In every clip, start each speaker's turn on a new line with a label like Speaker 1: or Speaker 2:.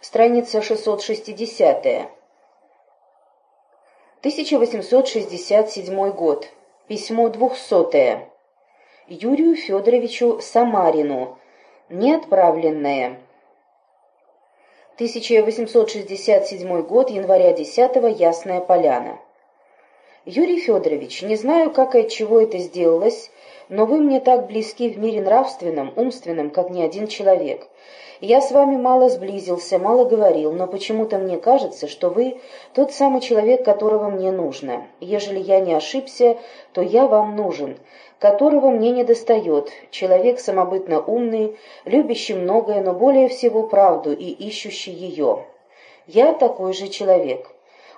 Speaker 1: страница 660. 1867 год. Письмо двухсотое. Юрию Федоровичу Самарину. Неотправленное. 1867 год, января 10 Ясная Поляна. Юрий Федорович, не знаю, как и от чего это сделалось, но вы мне так близки в мире нравственном, умственном, как ни один человек. Я с вами мало сблизился, мало говорил, но почему-то мне кажется, что вы тот самый человек, которого мне нужно. Ежели я не ошибся, то я вам нужен, которого мне недостает, человек самобытно умный, любящий многое, но более всего правду и ищущий ее. Я такой же человек.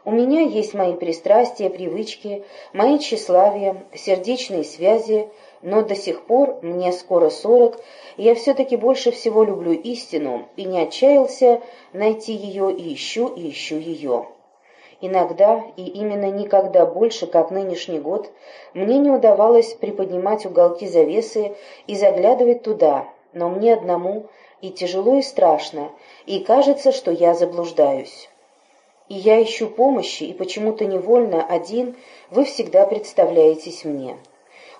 Speaker 1: У меня есть мои пристрастия, привычки, мои тщеславия, сердечные связи, но до сих пор, мне скоро сорок, я все-таки больше всего люблю истину и не отчаялся найти ее и ищу, и ищу ее. Иногда, и именно никогда больше, как нынешний год, мне не удавалось приподнимать уголки завесы и заглядывать туда, но мне одному и тяжело, и страшно, и кажется, что я заблуждаюсь. И я ищу помощи, и почему-то невольно один вы всегда представляетесь мне.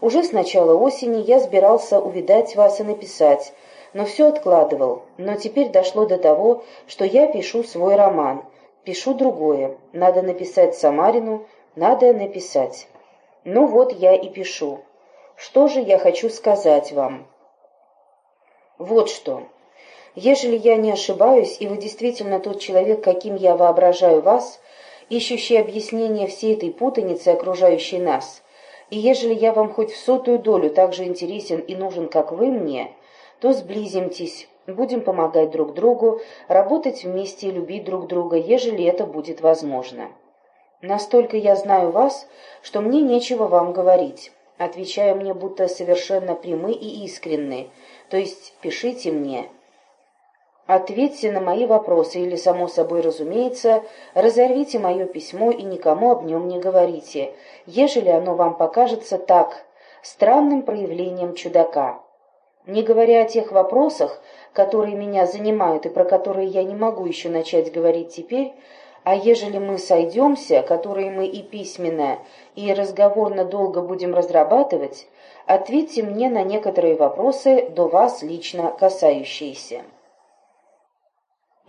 Speaker 1: Уже с начала осени я собирался увидать вас и написать, но все откладывал. Но теперь дошло до того, что я пишу свой роман. Пишу другое. Надо написать Самарину, надо написать. Ну вот я и пишу. Что же я хочу сказать вам? Вот что. Ежели я не ошибаюсь, и вы действительно тот человек, каким я воображаю вас, ищущий объяснение всей этой путаницы, окружающей нас, и ежели я вам хоть в сотую долю так же интересен и нужен, как вы мне, то сблизимтесь, будем помогать друг другу, работать вместе и любить друг друга, ежели это будет возможно. Настолько я знаю вас, что мне нечего вам говорить. Отвечаю мне, будто совершенно прямы и искренны, то есть пишите мне, Ответьте на мои вопросы или, само собой разумеется, разорвите мое письмо и никому об нем не говорите, ежели оно вам покажется так, странным проявлением чудака. Не говоря о тех вопросах, которые меня занимают и про которые я не могу еще начать говорить теперь, а ежели мы сойдемся, которые мы и письменно, и разговорно долго будем разрабатывать, ответьте мне на некоторые вопросы, до вас лично касающиеся.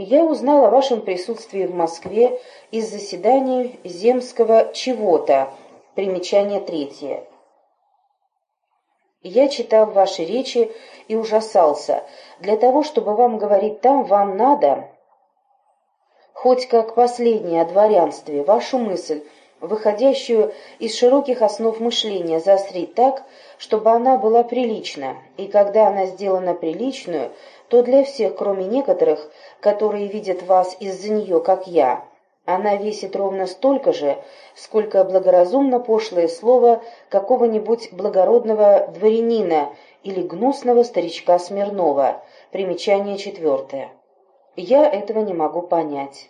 Speaker 1: Я узнал о вашем присутствии в Москве из заседания земского чего-то. Примечание третье. Я читал ваши речи и ужасался. Для того, чтобы вам говорить там, вам надо, хоть как последнее о дворянстве, вашу мысль, выходящую из широких основ мышления, заострить так, чтобы она была прилична, и когда она сделана приличную, то для всех, кроме некоторых, которые видят вас из-за нее, как я, она весит ровно столько же, сколько благоразумно пошлое слово какого-нибудь благородного дворянина или гнусного старичка Смирнова. Примечание четвертое. Я этого не могу понять.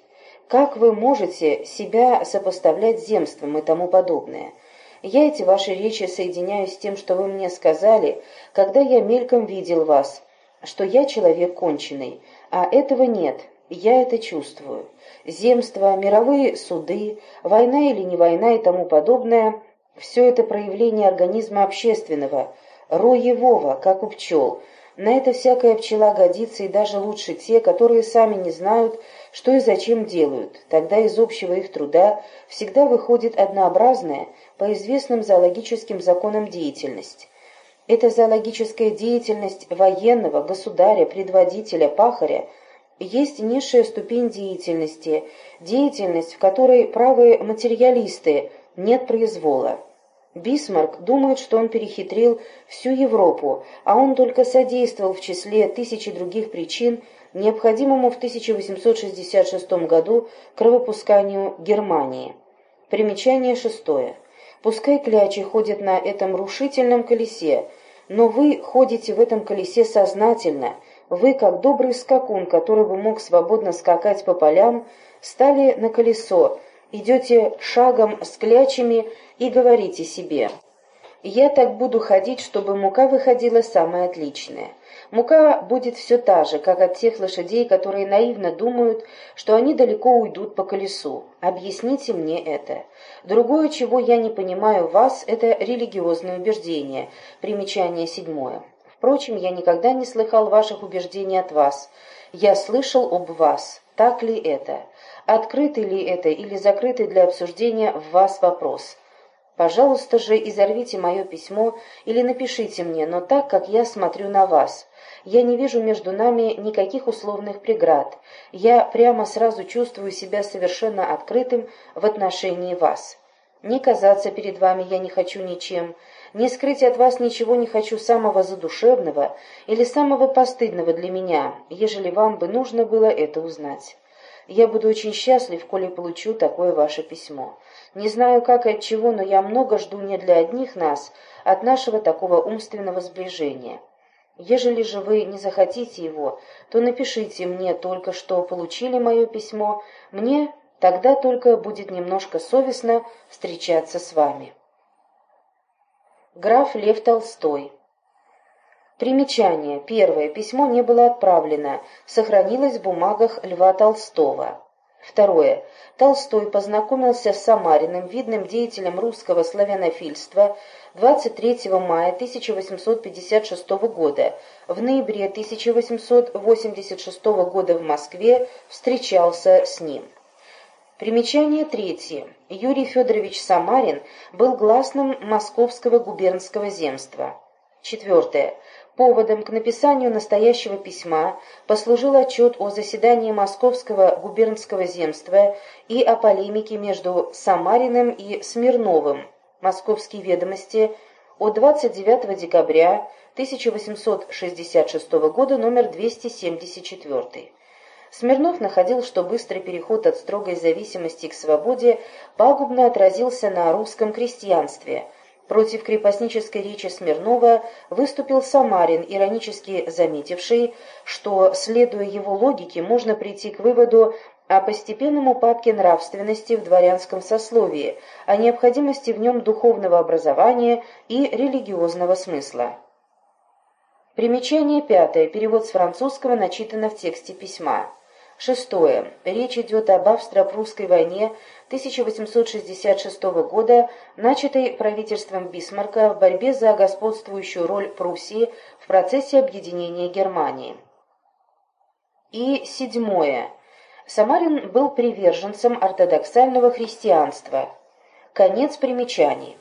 Speaker 1: Как вы можете себя сопоставлять с земством и тому подобное? Я эти ваши речи соединяю с тем, что вы мне сказали, когда я мельком видел вас, что я человек конченый, а этого нет, я это чувствую. Земство, мировые суды, война или не война и тому подобное – все это проявление организма общественного, роевого, как у пчел. На это всякая пчела годится, и даже лучше те, которые сами не знают, что и зачем делают. Тогда из общего их труда всегда выходит однообразная, по известным зоологическим законам деятельность. Эта зоологическая деятельность военного, государя, предводителя, пахаря есть низшая ступень деятельности, деятельность, в которой правые материалисты, нет произвола. Бисмарк думает, что он перехитрил всю Европу, а он только содействовал в числе тысячи других причин необходимому в 1866 году кровопусканию Германии. Примечание шестое. Пускай клячи ходят на этом рушительном колесе, но вы ходите в этом колесе сознательно. Вы, как добрый скакун, который бы мог свободно скакать по полям, стали на колесо, идете шагом с клячами и говорите себе Я так буду ходить, чтобы мука выходила самая отличная. Мука будет все та же, как от тех лошадей, которые наивно думают, что они далеко уйдут по колесу. Объясните мне это. Другое, чего я не понимаю вас, это религиозное убеждение. Примечание седьмое. Впрочем, я никогда не слыхал ваших убеждений от вас. Я слышал об вас. Так ли это? Открытый ли это или закрытый для обсуждения в вас вопрос? Пожалуйста же, изорвите мое письмо или напишите мне, но так, как я смотрю на вас. Я не вижу между нами никаких условных преград. Я прямо сразу чувствую себя совершенно открытым в отношении вас. Не казаться перед вами я не хочу ничем, не скрыть от вас ничего не хочу самого задушевного или самого постыдного для меня, ежели вам бы нужно было это узнать. Я буду очень счастлив, коли получу такое ваше письмо. Не знаю, как и от чего, но я много жду не для одних нас, от нашего такого умственного сближения. Ежели же вы не захотите его, то напишите мне только, что получили мое письмо, мне тогда только будет немножко совестно встречаться с вами. Граф Лев Толстой Примечание. Первое. Письмо не было отправлено. Сохранилось в бумагах Льва Толстого. Второе. Толстой познакомился с Самариным, видным деятелем русского славянофильства, 23 мая 1856 года. В ноябре 1886 года в Москве встречался с ним. Примечание третье. Юрий Федорович Самарин был гласным Московского губернского земства. Четвертое. Поводом к написанию настоящего письма послужил отчет о заседании Московского губернского земства и о полемике между Самариным и Смирновым. Московские ведомости от 29 декабря 1866 года, номер 274. Смирнов находил, что быстрый переход от строгой зависимости к свободе пагубно отразился на русском крестьянстве – Против крепостнической речи Смирнова выступил Самарин, иронически заметивший, что, следуя его логике, можно прийти к выводу о постепенном упадке нравственности в дворянском сословии, о необходимости в нем духовного образования и религиозного смысла. Примечание пятое. Перевод с французского начитано в тексте письма. Шестое. Речь идет об австро-прусской войне 1866 года, начатой правительством Бисмарка в борьбе за господствующую роль Пруссии в процессе объединения Германии. И седьмое. Самарин был приверженцем ортодоксального христианства. Конец примечаний.